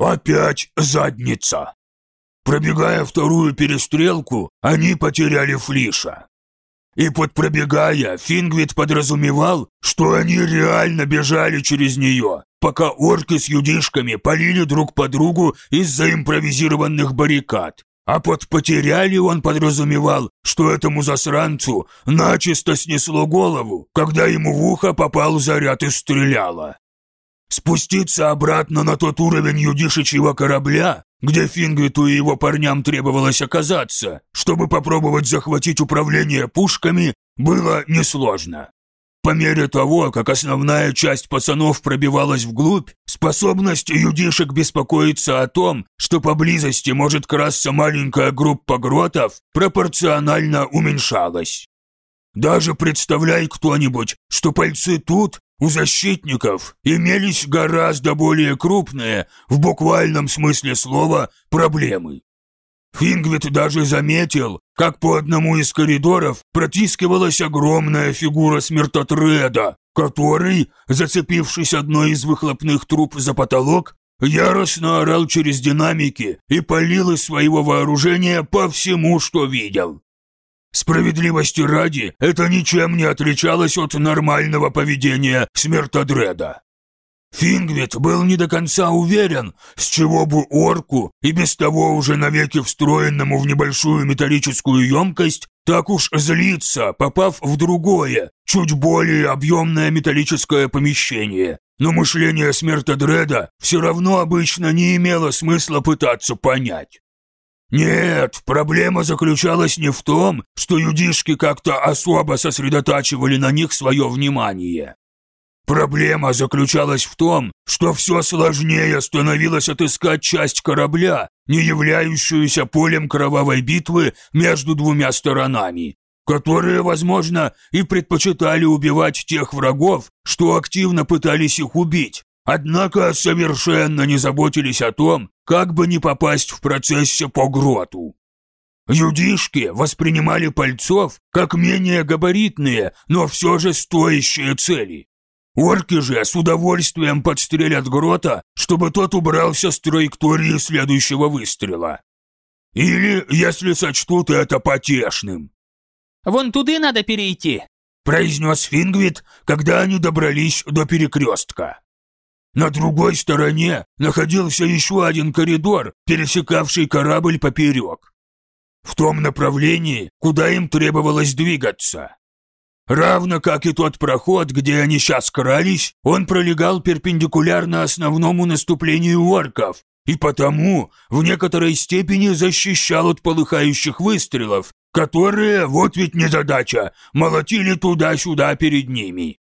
Опять задница. Пробегая вторую перестрелку, они потеряли Флиша. И под пробегая, Фингвит подразумевал, что они реально бежали через нее, пока орки с юдишками полили друг по другу из-за импровизированных баррикад. А под «потеряли» он подразумевал, что этому засранцу начисто снесло голову, когда ему в ухо попал заряд и стреляло. Спуститься обратно на тот уровень юдишечьего корабля, где Фингвиту и его парням требовалось оказаться, чтобы попробовать захватить управление пушками, было несложно. По мере того, как основная часть пацанов пробивалась вглубь, способность юдишек беспокоиться о том, что поблизости может красться маленькая группа гротов, пропорционально уменьшалась. Даже представляй кто-нибудь, что пальцы тут, у защитников, имелись гораздо более крупные, в буквальном смысле слова, проблемы. Фингвит даже заметил, как по одному из коридоров протискивалась огромная фигура смертотреда, который, зацепившись одной из выхлопных труб за потолок, яростно орал через динамики и палил из своего вооружения по всему, что видел. Справедливости ради, это ничем не отличалось от нормального поведения смертодреда. Фингвит был не до конца уверен, с чего бы орку и без того уже навеки встроенному в небольшую металлическую емкость так уж злиться, попав в другое, чуть более объемное металлическое помещение. Но мышление смертодреда все равно обычно не имело смысла пытаться понять. Нет, проблема заключалась не в том, что юдишки как-то особо сосредотачивали на них свое внимание. Проблема заключалась в том, что все сложнее становилось отыскать часть корабля, не являющуюся полем кровавой битвы между двумя сторонами, которые, возможно, и предпочитали убивать тех врагов, что активно пытались их убить, однако совершенно не заботились о том, как бы не попасть в процессе по гроту. Юдишки воспринимали пальцов как менее габаритные, но все же стоящие цели. Орки же с удовольствием подстрелят Грота, чтобы тот убрался с траектории следующего выстрела. Или, если сочтут это потешным. «Вон туды надо перейти», – произнес Фингвит, когда они добрались до перекрестка. На другой стороне находился еще один коридор, пересекавший корабль поперек. В том направлении, куда им требовалось двигаться. Равно как и тот проход, где они сейчас крались, он пролегал перпендикулярно основному наступлению орков, и потому в некоторой степени защищал от полыхающих выстрелов, которые, вот ведь незадача, молотили туда-сюда перед ними.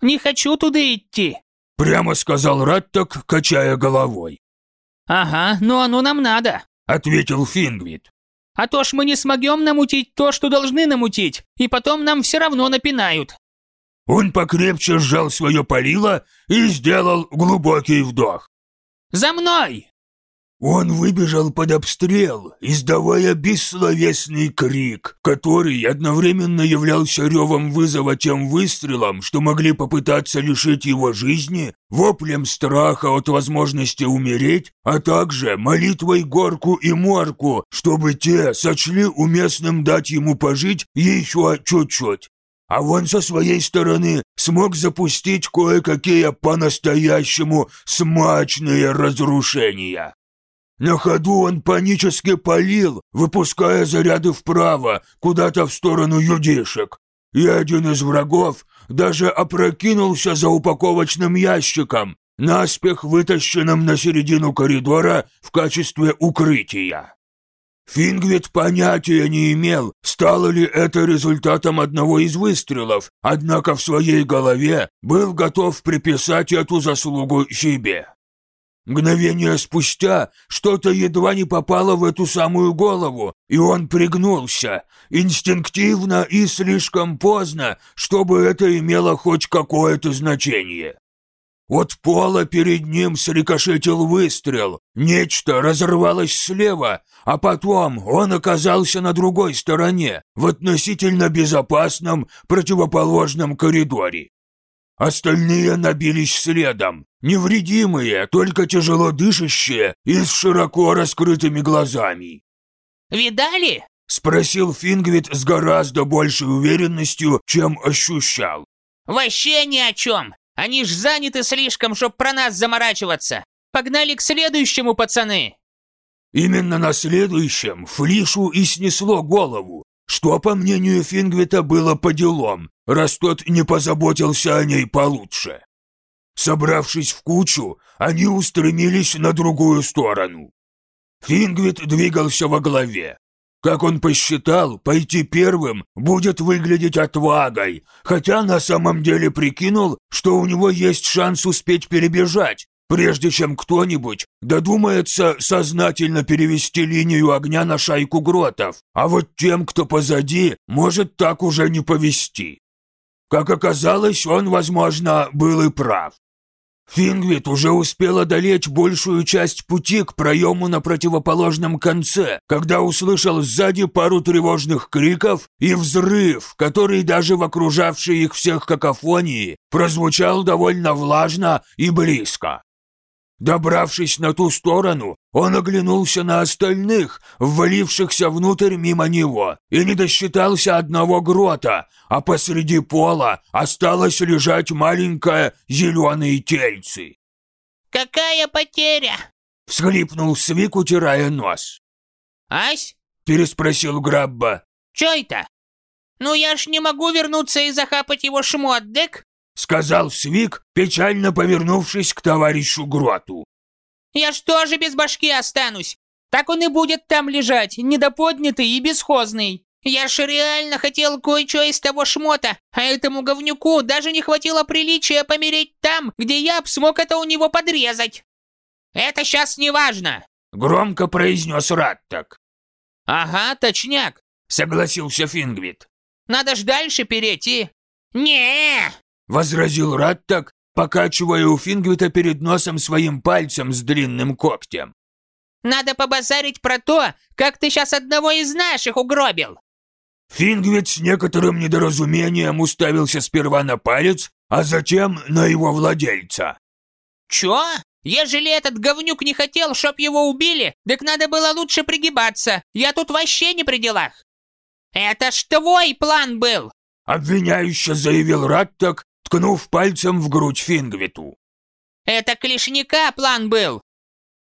«Не хочу туда идти», — прямо сказал Раттак, качая головой. «Ага, но оно нам надо», — ответил Фингвит. А то ж мы не смогем намутить то, что должны намутить, и потом нам все равно напинают». Он покрепче сжал свое полило и сделал глубокий вдох. «За мной!» Он выбежал под обстрел, издавая бессловесный крик, который одновременно являлся ревом вызова тем выстрелам, что могли попытаться лишить его жизни, воплем страха от возможности умереть, а также молитвой Горку и Морку, чтобы те сочли уместным дать ему пожить еще чуть-чуть. А он со своей стороны смог запустить кое-какие по-настоящему смачные разрушения. На ходу он панически палил, выпуская заряды вправо, куда-то в сторону юдишек. И один из врагов даже опрокинулся за упаковочным ящиком, наспех вытащенным на середину коридора в качестве укрытия. Фингвит понятия не имел, стало ли это результатом одного из выстрелов, однако в своей голове был готов приписать эту заслугу себе. Мгновение спустя что-то едва не попало в эту самую голову, и он пригнулся, инстинктивно и слишком поздно, чтобы это имело хоть какое-то значение. От пола перед ним срикошетил выстрел, нечто разорвалось слева, а потом он оказался на другой стороне, в относительно безопасном противоположном коридоре. Остальные набились следом, невредимые, только тяжело дышащие и с широко раскрытыми глазами. «Видали?» – спросил Фингвит с гораздо большей уверенностью, чем ощущал. «Вообще ни о чем! Они ж заняты слишком, чтоб про нас заморачиваться! Погнали к следующему, пацаны!» Именно на следующем Флишу и снесло голову, что, по мнению Фингвита, было по делам, раз тот не позаботился о ней получше. Собравшись в кучу, они устремились на другую сторону. Фингвит двигался во главе. Как он посчитал, пойти первым будет выглядеть отвагой, хотя на самом деле прикинул, что у него есть шанс успеть перебежать, прежде чем кто-нибудь додумается сознательно перевести линию огня на шайку гротов, а вот тем, кто позади, может так уже не повести. Как оказалось, он, возможно, был и прав. Фингвит уже успел одолеть большую часть пути к проему на противоположном конце, когда услышал сзади пару тревожных криков и взрыв, который даже в окружавшей их всех какофонии прозвучал довольно влажно и близко. Добравшись на ту сторону, он оглянулся на остальных, ввалившихся внутрь мимо него, и не досчитался одного грота, а посреди пола осталось лежать маленькое зеленое тельце. «Какая потеря?» — всхлипнул Свик, утирая нос. «Ась?» — переспросил Грабба. «Чё это? Ну я ж не могу вернуться и захапать его шмот, дек?» — сказал Свик, печально повернувшись к товарищу Гроту. «Я ж тоже без башки останусь. Так он и будет там лежать, недоподнятый и бесхозный. Я ж реально хотел кое-что из того шмота, а этому говнюку даже не хватило приличия помереть там, где я б смог это у него подрезать. Это сейчас не важно!» — громко произнес Раттак. «Ага, точняк», — согласился Фингвит. «Надо ж дальше перейти». не — возразил Раттак, покачивая у Фингвита перед носом своим пальцем с длинным когтем. «Надо побазарить про то, как ты сейчас одного из наших угробил!» Фингвит с некоторым недоразумением уставился сперва на палец, а затем на его владельца. «Чё? Ежели этот говнюк не хотел, чтоб его убили, так надо было лучше пригибаться. Я тут вообще не при делах. Это ж твой план был!» Обвиняюще заявил Раттак, ткнув пальцем в грудь Фингвиту. «Это Клешняка план был!»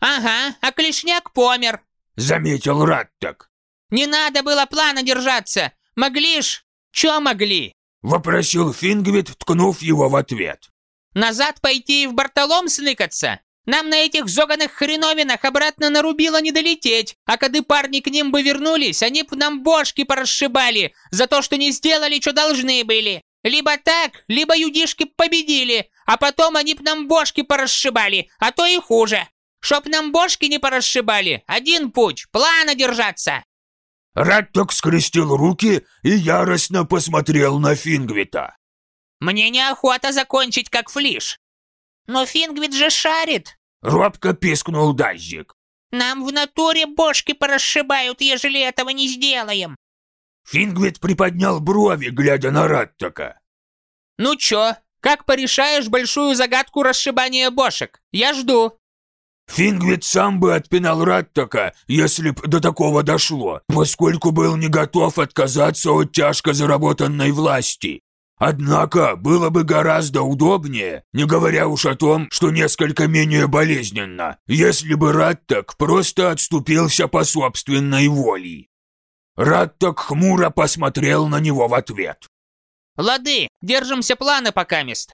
«Ага, а Клешняк помер!» — заметил Раттак. «Не надо было плана держаться! Могли ж...» «Чё могли?» — вопросил Фингвит, ткнув его в ответ. «Назад пойти и в бортолом сныкаться? Нам на этих зоганых хреновинах обратно на Рубило не долететь, а когда парни к ним бы вернулись, они б нам бошки порасшибали за то, что не сделали, что должны были. Либо так, либо юдишки победили, а потом они б нам бошки порасшибали, а то и хуже. Чтоб нам бошки не порасшибали, один путь — плана держаться!» Ратток скрестил руки и яростно посмотрел на Фингвита. «Мне неохота закончить как флиш». «Но Фингвит же шарит!» — робко пискнул Дазик. «Нам в натуре бошки порасшибают, ежели этого не сделаем!» Фингвит приподнял брови, глядя на Раттака. «Ну чё, как порешаешь большую загадку расшибания бошек? Я жду!» Фингвит сам бы отпинал Раттака, если б до такого дошло, поскольку был не готов отказаться от тяжко заработанной власти. Однако было бы гораздо удобнее, не говоря уж о том, что несколько менее болезненно, если бы Раттак просто отступился по собственной воле. Раттак хмуро посмотрел на него в ответ. «Лады, держимся плана пока мест».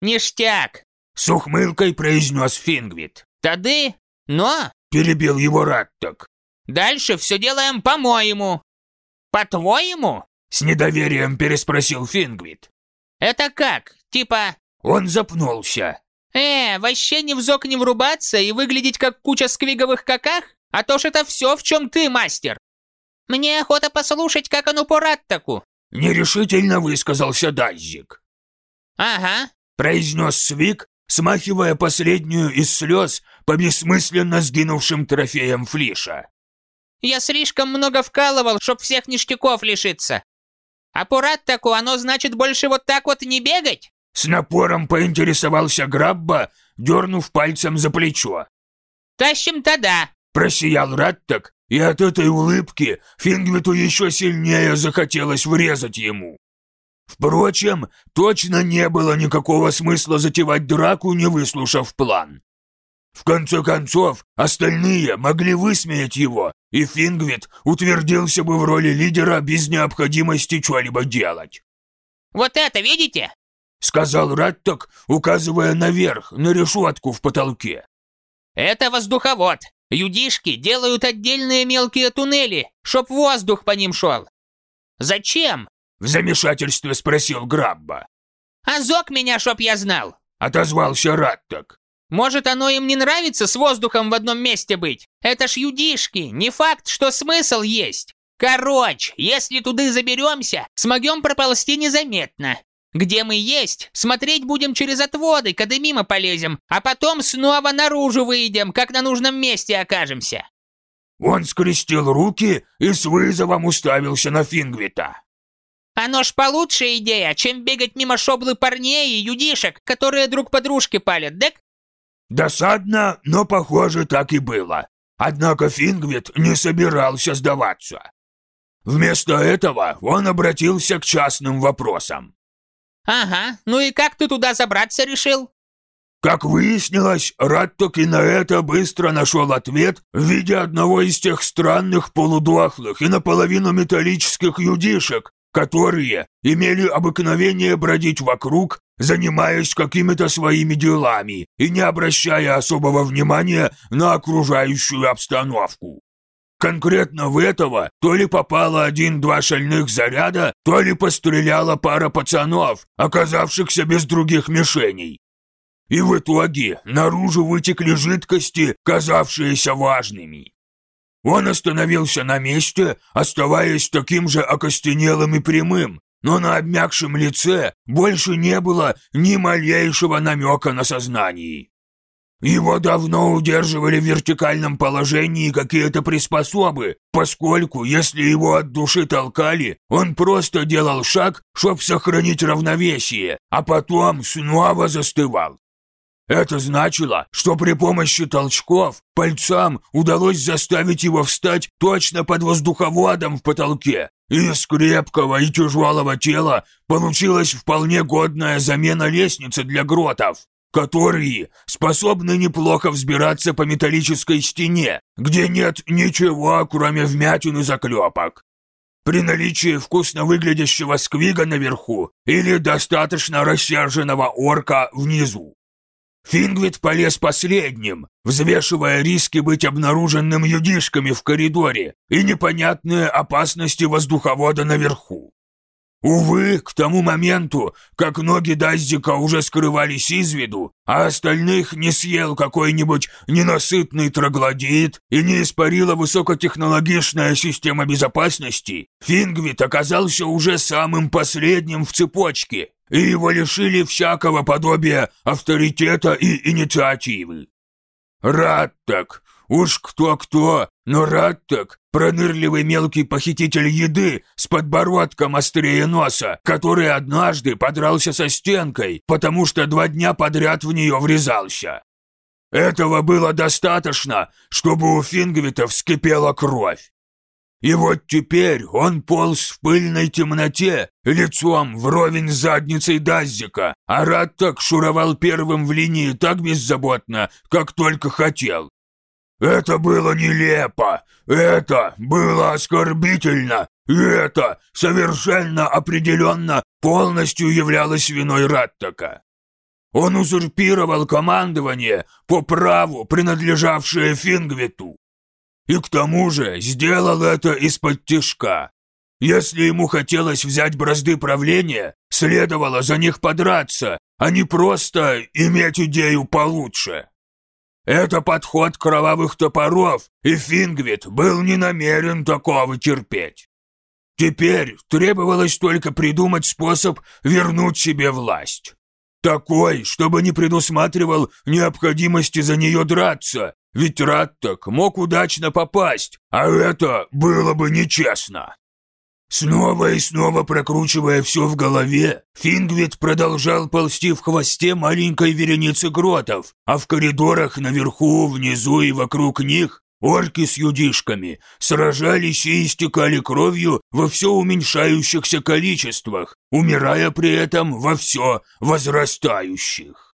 «Ништяк!» — с ухмылкой произнес Фингвит. «Тады? Но?» — перебил его Раттак. «Дальше все делаем по-моему». «По-твоему?» — с недоверием переспросил Фингвит. «Это как? Типа...» Он запнулся. «Э, вообще ни в зок не врубаться и выглядеть как куча сквиговых каках? А то ж это все, в чем ты мастер. Мне охота послушать, как оно по Раттаку. Нерешительно высказался Дайзик. «Ага», — произнес Свик, смахивая последнюю из слез по бессмысленно сгинувшим трофеям Флиша. «Я слишком много вкалывал, чтоб всех ништяков лишиться. А по Раттаку оно значит больше вот так вот не бегать?» С напором поинтересовался Грабба, дернув пальцем за плечо. «Тащим тогда!» Просиял Раттак, и от этой улыбки Фингвиту еще сильнее захотелось врезать ему. Впрочем, точно не было никакого смысла затевать драку, не выслушав план. В конце концов, остальные могли высмеять его, и Фингвит утвердился бы в роли лидера без необходимости что-либо делать. «Вот это видите?» — сказал Раттак, указывая наверх, на решетку в потолке. «Это воздуховод. Юдишки делают отдельные мелкие туннели, чтоб воздух по ним шел. Зачем? В замешательстве спросил Грабба. Азок меня, чтоб я знал. Отозвался Раттак. Может, оно им не нравится с воздухом в одном месте быть? Это ж юдишки, не факт, что смысл есть. Короче, если туды заберемся, смогем проползти незаметно. Где мы есть, смотреть будем через отводы, когда мимо полезем, а потом снова наружу выйдем, как на нужном месте окажемся». Он скрестил руки и с вызовом уставился на Фингвита. «Оно ж получше идея, чем бегать мимо шоблы парней и юдишек, которые друг по дружке палят, дек?» Досадно, но, похоже, так и было. Однако Фингвит не собирался сдаваться. Вместо этого он обратился к частным вопросам. «Ага, ну и как ты туда забраться решил?» Как выяснилось, Ратток и на это быстро нашел ответ в виде одного из тех странных полудохлых и наполовину металлических юдишек, которые имели обыкновение бродить вокруг, занимаясь какими-то своими делами и не обращая особого внимания на окружающую обстановку. Конкретно в этого то ли попало один-два шальных заряда, то ли постреляла пара пацанов, оказавшихся без других мишеней. И в итоге наружу вытекли жидкости, казавшиеся важными. Он остановился на месте, оставаясь таким же окостенелым и прямым, но на обмякшем лице больше не было ни малейшего намека на сознание. Его давно удерживали в вертикальном положении какие-то приспособы, поскольку, если его от души толкали, он просто делал шаг, чтобы сохранить равновесие, а потом снова застывал. Это значило, что при помощи толчков пальцам удалось заставить его встать точно под воздуховодом в потолке, и из крепкого и тяжелого тела получилась вполне годная замена лестницы для гротов которые способны неплохо взбираться по металлической стене, где нет ничего, кроме вмятин и заклепок. При наличии вкусно выглядящего сквига наверху или достаточно рассерженного орка внизу. Фингвит полез последним, взвешивая риски быть обнаруженным юдишками в коридоре и непонятные опасности воздуховода наверху. Увы, к тому моменту, как ноги Даззика уже скрывались из виду, а остальных не съел какой-нибудь ненасытный троглодит и не испарила высокотехнологичная система безопасности, Фингвит оказался уже самым последним в цепочке, и его лишили всякого подобия авторитета и инициативы. Рад так, Уж кто-кто, но Раттак — пронырливый мелкий похититель еды с подбородком острее носа, который однажды подрался со стенкой, потому что два дня подряд в нее врезался. Этого было достаточно, чтобы у Фингвита вскипела кровь. И вот теперь он полз в пыльной темноте, лицом вровень с задницей Даззика, а Раттак шуровал первым в линии так беззаботно, как только хотел. Это было нелепо, это было оскорбительно, и это совершенно определенно полностью являлось виной Раттака. Он узурпировал командование по праву, принадлежавшее Фингвиту. И к тому же сделал это из-под тишка. Если ему хотелось взять бразды правления, следовало за них подраться, а не просто иметь идею получше. Это подход кровавых топоров, и Фингвит был не намерен такого терпеть. Теперь требовалось только придумать способ вернуть себе власть. Такой, чтобы не предусматривал необходимости за нее драться, ведь Раттак мог удачно попасть, а это было бы нечестно. Снова и снова прокручивая все в голове, Фингвит продолжал ползти в хвосте маленькой вереницы гротов, а в коридорах наверху, внизу и вокруг них орки с юдишками сражались и истекали кровью во все уменьшающихся количествах, умирая при этом во все возрастающих.